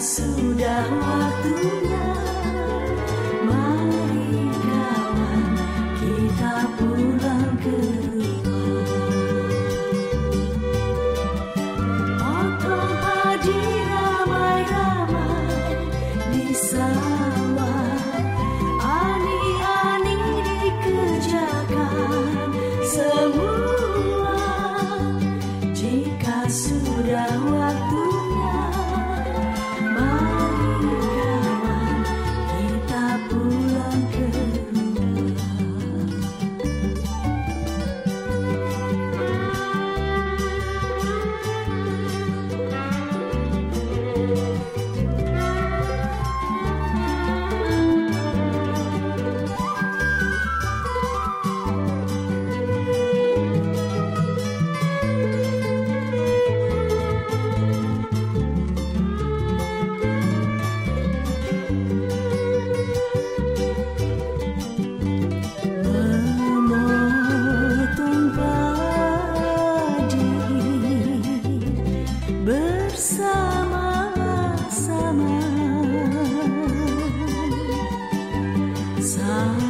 sudah waktunya. bersama-sama.